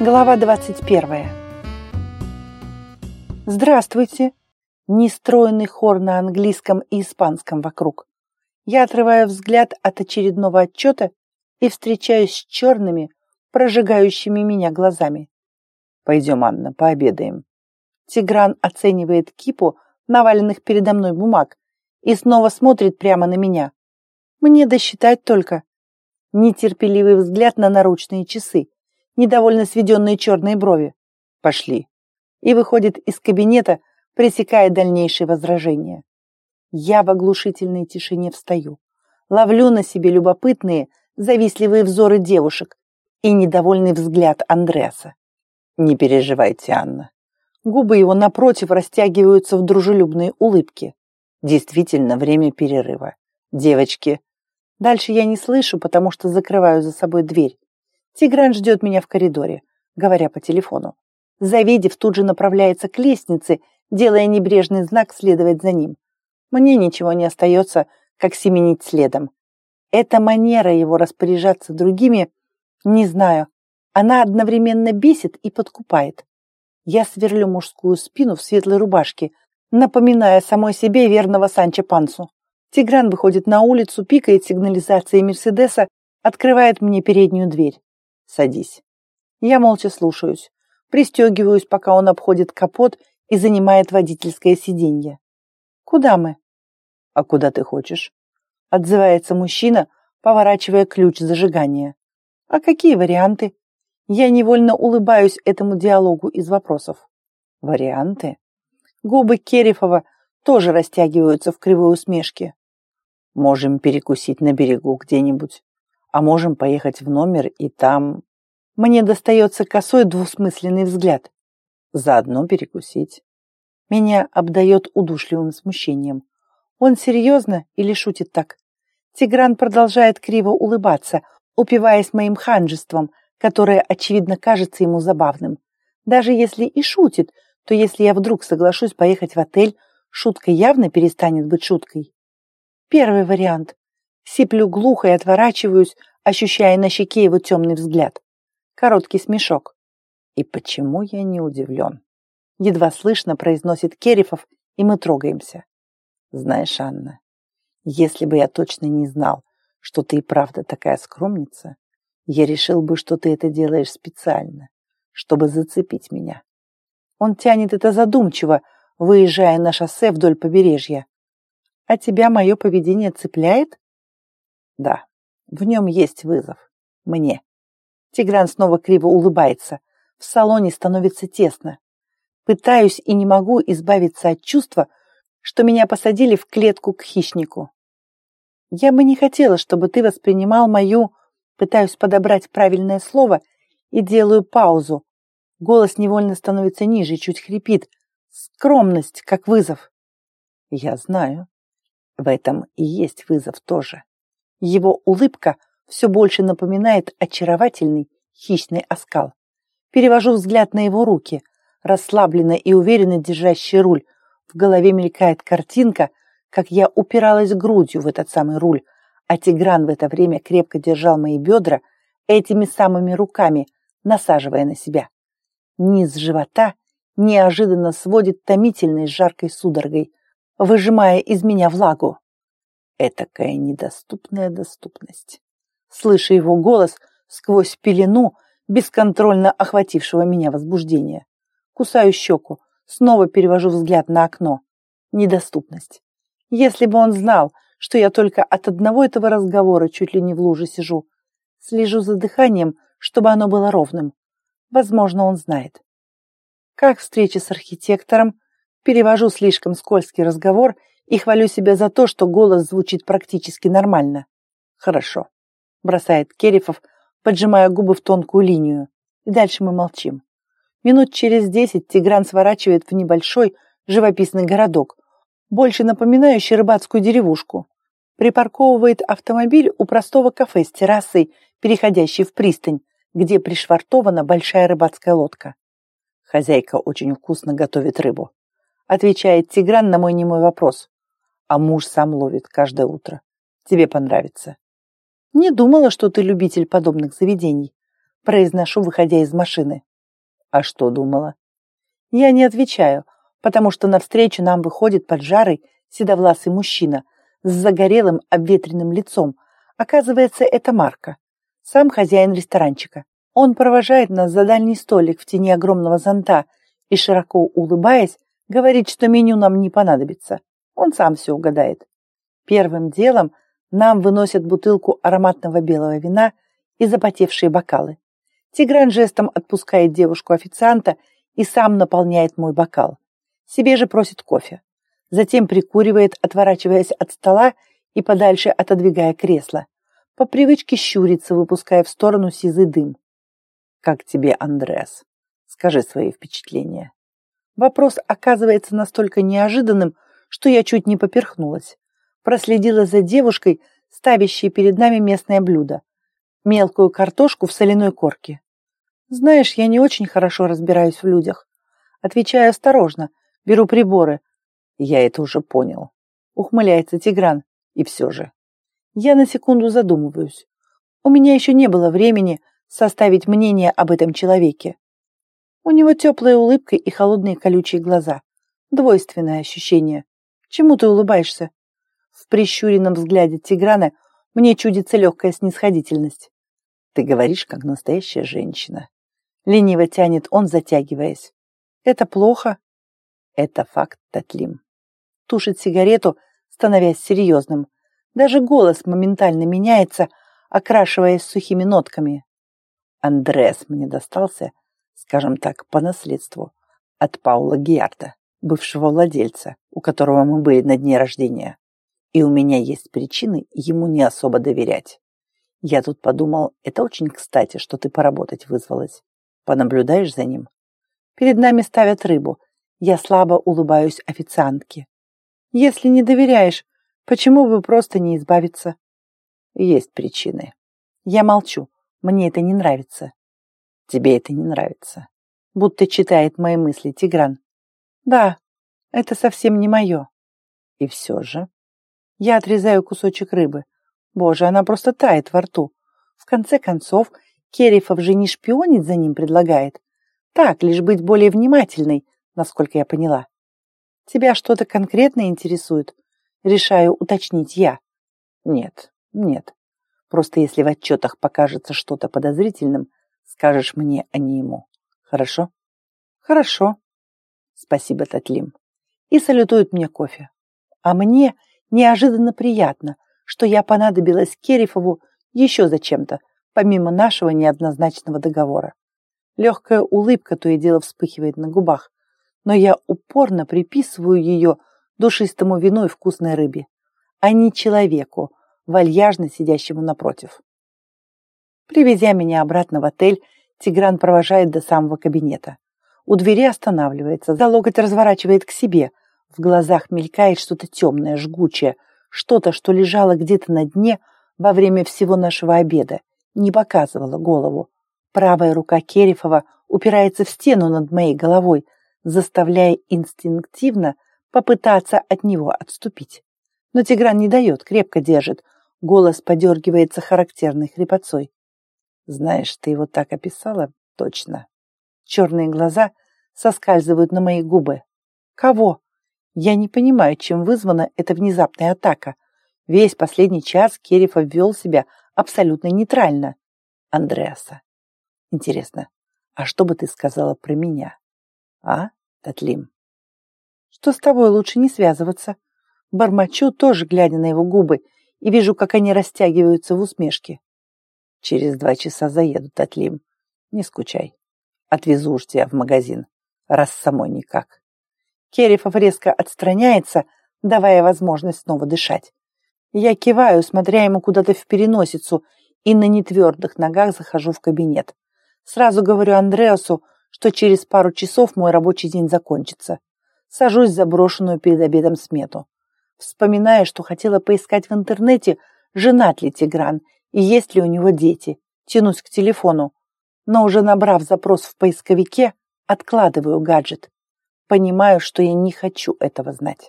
Глава 21. Здравствуйте. Нестроенный хор на английском и испанском вокруг. Я отрываю взгляд от очередного отчета и встречаюсь с черными, прожигающими меня глазами. Пойдем, Анна, пообедаем. Тигран оценивает кипу наваленных передо мной бумаг и снова смотрит прямо на меня. Мне досчитать только. Нетерпеливый взгляд на наручные часы недовольно сведенные черные брови. «Пошли!» И выходит из кабинета, пресекая дальнейшие возражения. Я в оглушительной тишине встаю, ловлю на себе любопытные, завистливые взоры девушек и недовольный взгляд Андреаса. «Не переживайте, Анна». Губы его напротив растягиваются в дружелюбные улыбки. Действительно, время перерыва. Девочки. Дальше я не слышу, потому что закрываю за собой дверь. Тигран ждет меня в коридоре, говоря по телефону. Завидев, тут же направляется к лестнице, делая небрежный знак следовать за ним. Мне ничего не остается, как семенить следом. Эта манера его распоряжаться другими, не знаю, она одновременно бесит и подкупает. Я сверлю мужскую спину в светлой рубашке, напоминая самой себе верного Санчо Пансу. Тигран выходит на улицу, пикает сигнализацией Мерседеса, открывает мне переднюю дверь. Садись. Я молча слушаюсь. Пристегиваюсь, пока он обходит капот и занимает водительское сиденье. Куда мы? А куда ты хочешь? Отзывается мужчина, поворачивая ключ зажигания. А какие варианты? Я невольно улыбаюсь этому диалогу из вопросов. Варианты? Губы Керифова тоже растягиваются в кривой усмешке. Можем перекусить на берегу где-нибудь а можем поехать в номер и там... Мне достается косой двусмысленный взгляд. Заодно перекусить. Меня обдает удушливым смущением. Он серьезно или шутит так? Тигран продолжает криво улыбаться, упиваясь моим ханжеством, которое, очевидно, кажется ему забавным. Даже если и шутит, то если я вдруг соглашусь поехать в отель, шутка явно перестанет быть шуткой. Первый вариант. Сиплю глухо и отворачиваюсь, ощущая на щеке его темный взгляд. Короткий смешок. И почему я не удивлен? Едва слышно произносит Керифов, и мы трогаемся. Знаешь, Анна, если бы я точно не знал, что ты и правда такая скромница, я решил бы, что ты это делаешь специально, чтобы зацепить меня. Он тянет это задумчиво, выезжая на шоссе вдоль побережья. А тебя мое поведение цепляет? Да, в нем есть вызов. Мне. Тигран снова криво улыбается. В салоне становится тесно. Пытаюсь и не могу избавиться от чувства, что меня посадили в клетку к хищнику. Я бы не хотела, чтобы ты воспринимал мою... Пытаюсь подобрать правильное слово и делаю паузу. Голос невольно становится ниже, чуть хрипит. Скромность, как вызов. Я знаю. В этом и есть вызов тоже. Его улыбка все больше напоминает очаровательный хищный оскал. Перевожу взгляд на его руки, расслабленно и уверенно держащий руль. В голове мелькает картинка, как я упиралась грудью в этот самый руль, а Тигран в это время крепко держал мои бедра этими самыми руками, насаживая на себя. Низ живота неожиданно сводит томительной жаркой судорогой, выжимая из меня влагу. Этакая недоступная доступность. Слыша его голос сквозь пелену, бесконтрольно охватившего меня возбуждения. Кусаю щеку, снова перевожу взгляд на окно. Недоступность. Если бы он знал, что я только от одного этого разговора чуть ли не в луже сижу. Слежу за дыханием, чтобы оно было ровным. Возможно, он знает. Как встреча с архитектором, перевожу слишком скользкий разговор и хвалю себя за то, что голос звучит практически нормально. Хорошо, бросает Керифов, поджимая губы в тонкую линию. И дальше мы молчим. Минут через десять Тигран сворачивает в небольшой живописный городок, больше напоминающий рыбацкую деревушку. Припарковывает автомобиль у простого кафе с террасой, переходящей в пристань, где пришвартована большая рыбацкая лодка. Хозяйка очень вкусно готовит рыбу. Отвечает Тигран на мой немой вопрос а муж сам ловит каждое утро. Тебе понравится. Не думала, что ты любитель подобных заведений. произношу, выходя из машины. А что думала? Я не отвечаю, потому что навстречу нам выходит поджарый, седовласый мужчина с загорелым обветренным лицом. Оказывается, это Марка, сам хозяин ресторанчика. Он провожает нас за дальний столик в тени огромного зонта и, широко улыбаясь, говорит, что меню нам не понадобится. Он сам все угадает. Первым делом нам выносят бутылку ароматного белого вина и запотевшие бокалы. Тигран жестом отпускает девушку-официанта и сам наполняет мой бокал. Себе же просит кофе. Затем прикуривает, отворачиваясь от стола и подальше отодвигая кресло. По привычке щурится, выпуская в сторону сизый дым. «Как тебе, Андреас? Скажи свои впечатления». Вопрос оказывается настолько неожиданным, что я чуть не поперхнулась. Проследила за девушкой, ставящей перед нами местное блюдо. Мелкую картошку в соляной корке. Знаешь, я не очень хорошо разбираюсь в людях. Отвечаю осторожно, беру приборы. Я это уже понял. Ухмыляется Тигран. И все же. Я на секунду задумываюсь. У меня еще не было времени составить мнение об этом человеке. У него теплая улыбка и холодные колючие глаза. Двойственное ощущение. Чему ты улыбаешься? В прищуренном взгляде Тиграна мне чудится легкая снисходительность. Ты говоришь, как настоящая женщина. Лениво тянет он, затягиваясь. Это плохо? Это факт, Татлим. Тушит сигарету, становясь серьезным. Даже голос моментально меняется, окрашиваясь сухими нотками. Андрес мне достался, скажем так, по наследству, от Паула Гиарта, бывшего владельца, у которого мы были на дне рождения. И у меня есть причины ему не особо доверять. Я тут подумал, это очень кстати, что ты поработать вызвалась. Понаблюдаешь за ним? Перед нами ставят рыбу. Я слабо улыбаюсь официантке. Если не доверяешь, почему бы просто не избавиться? Есть причины. Я молчу. Мне это не нравится. Тебе это не нравится. Будто читает мои мысли Тигран. Да, это совсем не мое. И все же. Я отрезаю кусочек рыбы. Боже, она просто тает во рту. В конце концов, Керифов же не шпионить за ним предлагает. Так, лишь быть более внимательной, насколько я поняла. Тебя что-то конкретно интересует? Решаю уточнить я. Нет, нет. Просто если в отчетах покажется что-то подозрительным, скажешь мне, а не ему. Хорошо? Хорошо. Спасибо, Татлим. И салютует мне кофе. А мне неожиданно приятно, что я понадобилась Керифову еще зачем-то, помимо нашего неоднозначного договора. Легкая улыбка то и дело вспыхивает на губах, но я упорно приписываю ее душистому вину и вкусной рыбе, а не человеку, вальяжно сидящему напротив. Привезя меня обратно в отель, Тигран провожает до самого кабинета. У двери останавливается, за локоть разворачивает к себе. В глазах мелькает что-то темное, жгучее, что-то, что лежало где-то на дне во время всего нашего обеда не показывала голову. Правая рука Керифова упирается в стену над моей головой, заставляя инстинктивно попытаться от него отступить. Но Тигран не дает, крепко держит. Голос подергивается характерной хрипотцой. Знаешь, ты его так описала? Точно. Черные глаза соскальзывают на мои губы. Кого? Я не понимаю, чем вызвана эта внезапная атака. Весь последний час Керифов вел себя абсолютно нейтрально. Андреаса. Интересно, а что бы ты сказала про меня? А, Татлим? Что с тобой лучше не связываться? Бормочу, тоже глядя на его губы, и вижу, как они растягиваются в усмешке. Через два часа заеду, Татлим. Не скучай. Отвезу уж тебя в магазин, раз самой никак. Керифов резко отстраняется, давая возможность снова дышать. Я киваю, смотря ему куда-то в переносицу, и на нетвердых ногах захожу в кабинет. Сразу говорю Андреасу, что через пару часов мой рабочий день закончится. Сажусь за брошенную перед обедом смету. Вспоминаю, что хотела поискать в интернете, женат ли Тигран и есть ли у него дети. Тянусь к телефону, но уже набрав запрос в поисковике, откладываю гаджет. Понимаю, что я не хочу этого знать.